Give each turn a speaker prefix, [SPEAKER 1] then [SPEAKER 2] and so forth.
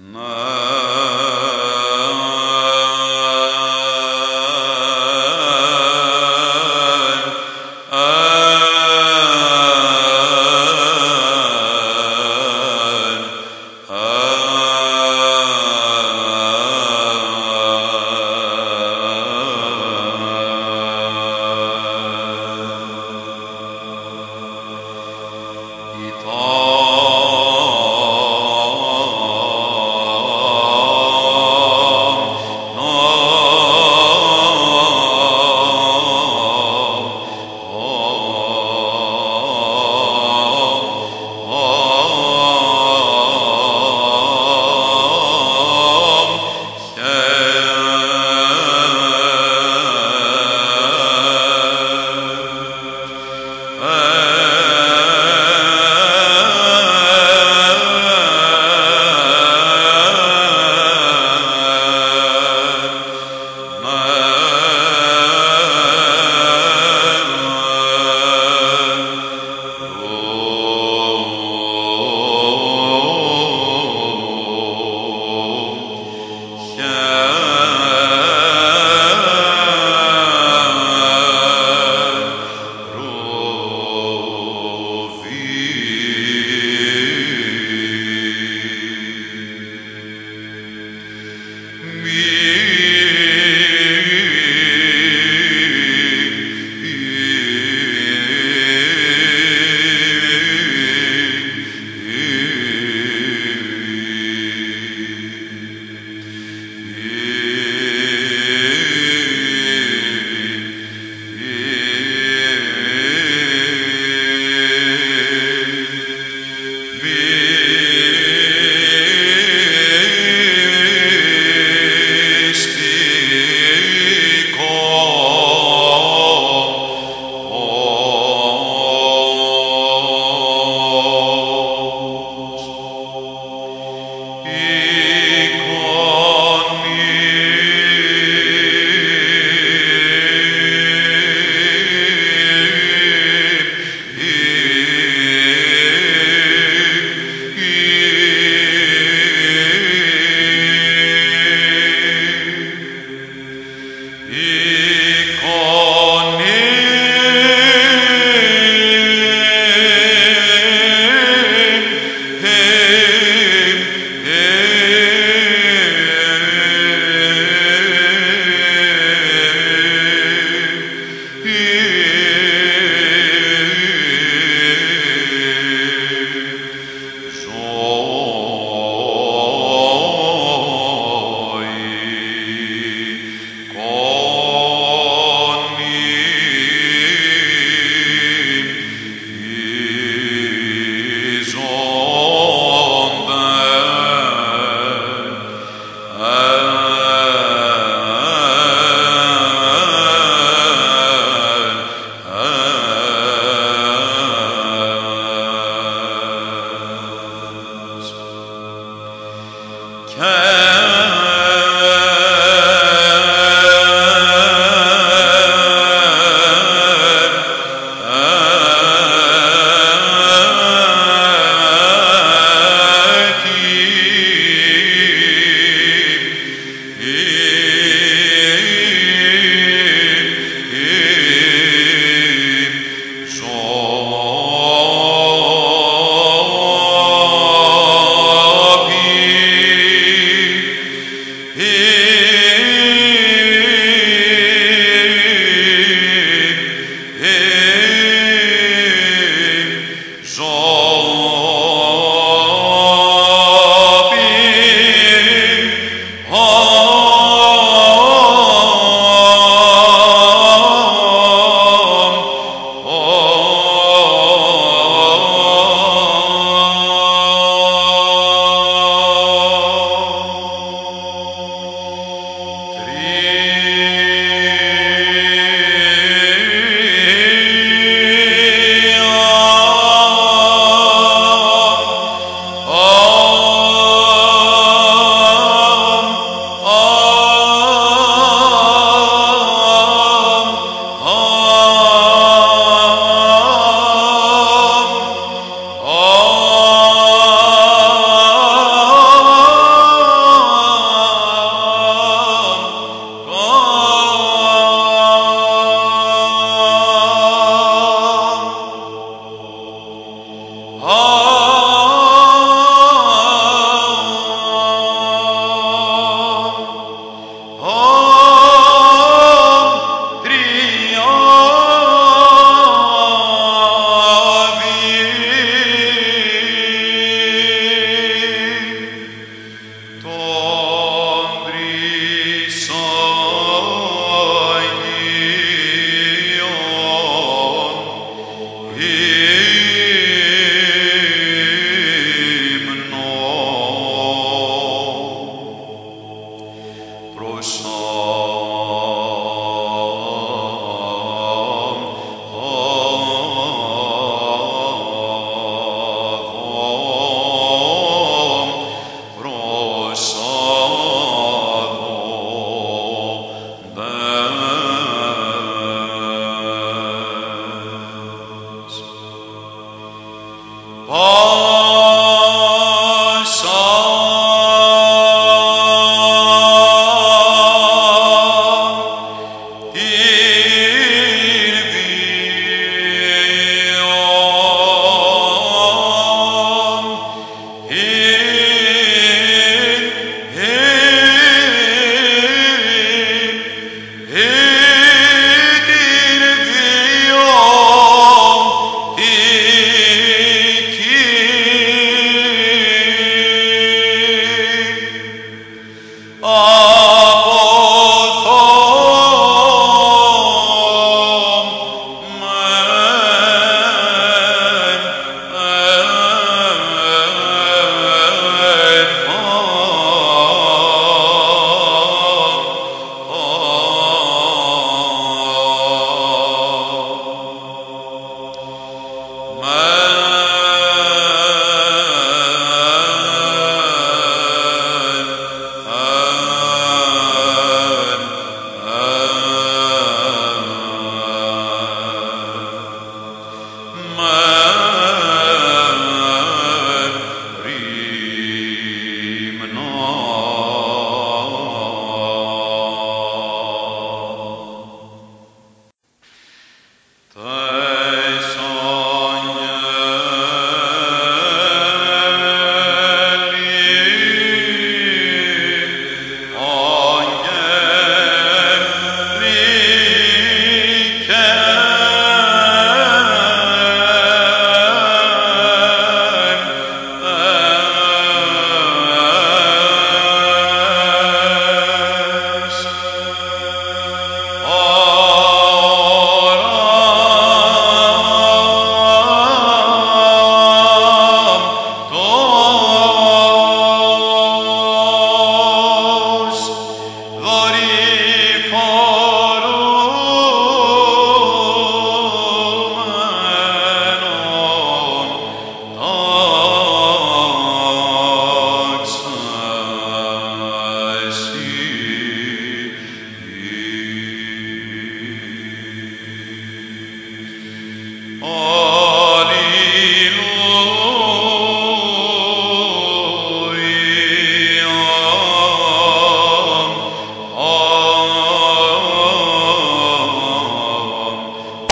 [SPEAKER 1] No.